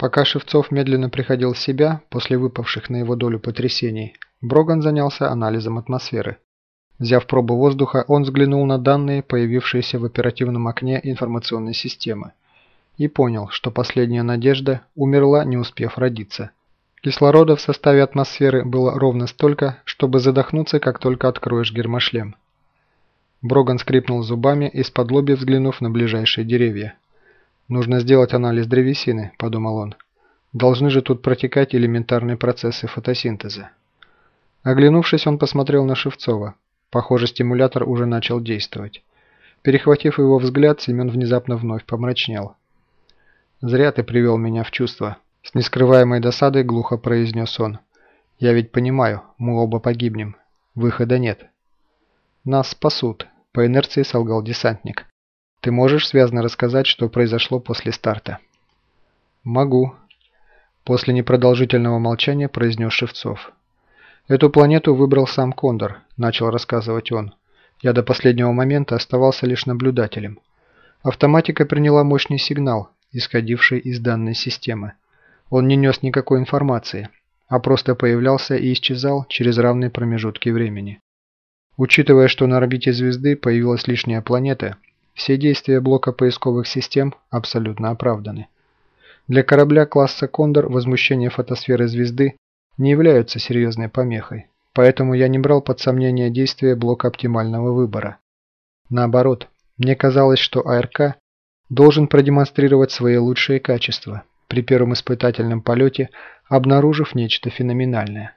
Пока Шевцов медленно приходил в себя после выпавших на его долю потрясений, Броган занялся анализом атмосферы. Взяв пробу воздуха, он взглянул на данные, появившиеся в оперативном окне информационной системы, и понял, что последняя надежда умерла, не успев родиться. Кислорода в составе атмосферы было ровно столько, чтобы задохнуться, как только откроешь гермошлем. Броган скрипнул зубами, из-под лоби взглянув на ближайшие деревья. «Нужно сделать анализ древесины», – подумал он. «Должны же тут протекать элементарные процессы фотосинтеза». Оглянувшись, он посмотрел на Шевцова. Похоже, стимулятор уже начал действовать. Перехватив его взгляд, Семен внезапно вновь помрачнел. «Зря ты привел меня в чувство», – с нескрываемой досадой глухо произнес он. «Я ведь понимаю, мы оба погибнем. Выхода нет». «Нас спасут», – по инерции солгал десантник. Ты можешь связно рассказать, что произошло после старта?» «Могу», – после непродолжительного молчания произнес Шевцов. «Эту планету выбрал сам Кондор», – начал рассказывать он. «Я до последнего момента оставался лишь наблюдателем. Автоматика приняла мощный сигнал, исходивший из данной системы. Он не нес никакой информации, а просто появлялся и исчезал через равные промежутки времени. Учитывая, что на орбите звезды появилась лишняя планета – все действия блока поисковых систем абсолютно оправданы. Для корабля класса «Кондор» возмущение фотосферы звезды не являются серьезной помехой, поэтому я не брал под сомнение действия блока оптимального выбора. Наоборот, мне казалось, что АРК должен продемонстрировать свои лучшие качества при первом испытательном полете, обнаружив нечто феноменальное.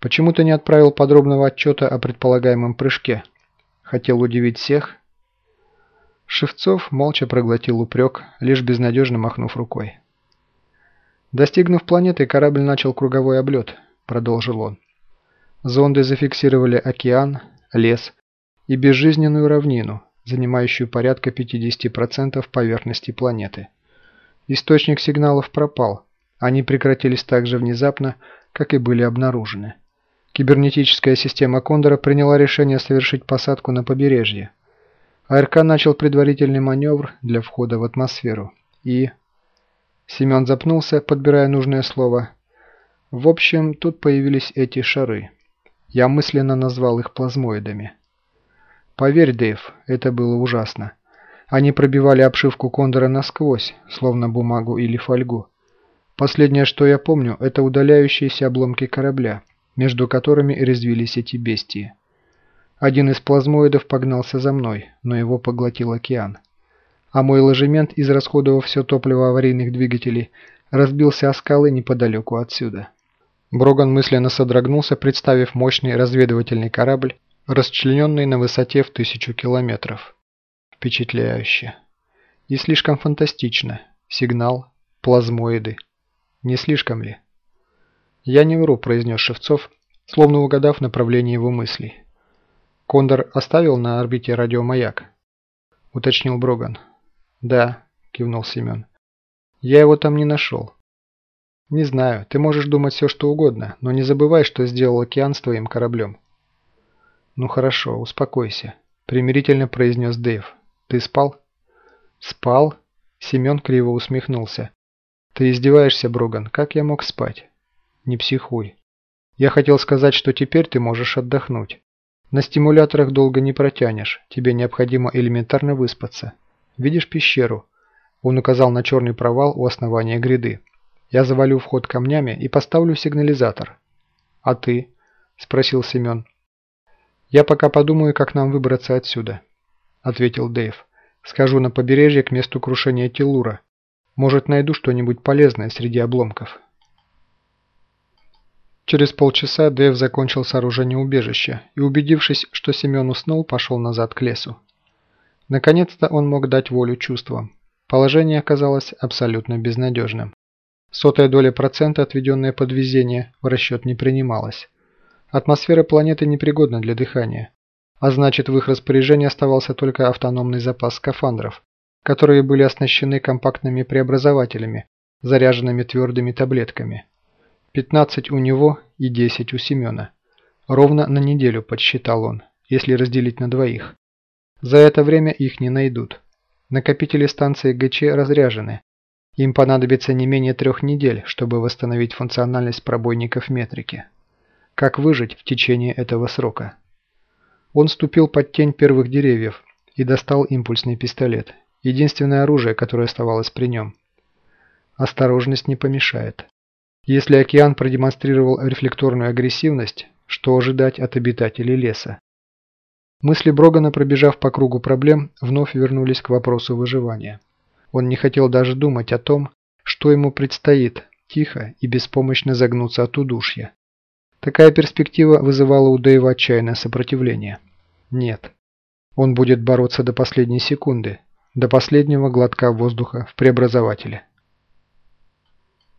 Почему ты не отправил подробного отчета о предполагаемом прыжке? Хотел удивить всех Шевцов молча проглотил упрек, лишь безнадежно махнув рукой. Достигнув планеты, корабль начал круговой облет, продолжил он. Зонды зафиксировали океан, лес и безжизненную равнину, занимающую порядка 50% поверхности планеты. Источник сигналов пропал, они прекратились так же внезапно, как и были обнаружены. Кибернетическая система Кондора приняла решение совершить посадку на побережье, АРК начал предварительный маневр для входа в атмосферу. И... Семен запнулся, подбирая нужное слово. В общем, тут появились эти шары. Я мысленно назвал их плазмоидами. Поверь, Дэйв, это было ужасно. Они пробивали обшивку Кондора насквозь, словно бумагу или фольгу. Последнее, что я помню, это удаляющиеся обломки корабля, между которыми резвились эти бестии. Один из плазмоидов погнался за мной, но его поглотил океан. А мой ложемент, израсходовав все топливо аварийных двигателей, разбился о скалы неподалеку отсюда. Броган мысленно содрогнулся, представив мощный разведывательный корабль, расчлененный на высоте в тысячу километров. Впечатляюще. И слишком фантастично. Сигнал, плазмоиды. Не слишком ли? «Я не вру», – произнес Шевцов, словно угадав направление его мыслей. «Кондор оставил на орбите радиомаяк?» – уточнил Броган. «Да», – кивнул Семен. «Я его там не нашел». «Не знаю, ты можешь думать все, что угодно, но не забывай, что сделал океан с твоим кораблем». «Ну хорошо, успокойся», – примирительно произнес Дэйв. «Ты спал?» «Спал?» – Семен криво усмехнулся. «Ты издеваешься, Броган, как я мог спать?» «Не психуй. Я хотел сказать, что теперь ты можешь отдохнуть. На стимуляторах долго не протянешь, тебе необходимо элементарно выспаться. Видишь пещеру? Он указал на черный провал у основания гряды. Я завалю вход камнями и поставлю сигнализатор. А ты? Спросил Семен. Я пока подумаю, как нам выбраться отсюда, ответил Дэйв. Схожу на побережье к месту крушения Телура. Может, найду что-нибудь полезное среди обломков. Через полчаса Дэв закончил сооружение убежища и, убедившись, что Семен уснул, пошел назад к лесу. Наконец-то он мог дать волю чувствам. Положение оказалось абсолютно безнадежным. Сотая доля процента, отведенная под везение, в расчет не принималась. Атмосфера планеты непригодна для дыхания, а значит в их распоряжении оставался только автономный запас скафандров, которые были оснащены компактными преобразователями, заряженными твердыми таблетками. 15 у него и 10 у Семена. Ровно на неделю подсчитал он, если разделить на двоих. За это время их не найдут. Накопители станции ГЧ разряжены, Им понадобится не менее трех недель, чтобы восстановить функциональность пробойников метрики. Как выжить в течение этого срока? Он ступил под тень первых деревьев и достал импульсный пистолет. Единственное оружие, которое оставалось при нем. Осторожность не помешает. Если океан продемонстрировал рефлекторную агрессивность, что ожидать от обитателей леса? Мысли Брогана, пробежав по кругу проблем, вновь вернулись к вопросу выживания. Он не хотел даже думать о том, что ему предстоит тихо и беспомощно загнуться от удушья. Такая перспектива вызывала у Дэйва отчаянное сопротивление. Нет. Он будет бороться до последней секунды, до последнего глотка воздуха в преобразователе.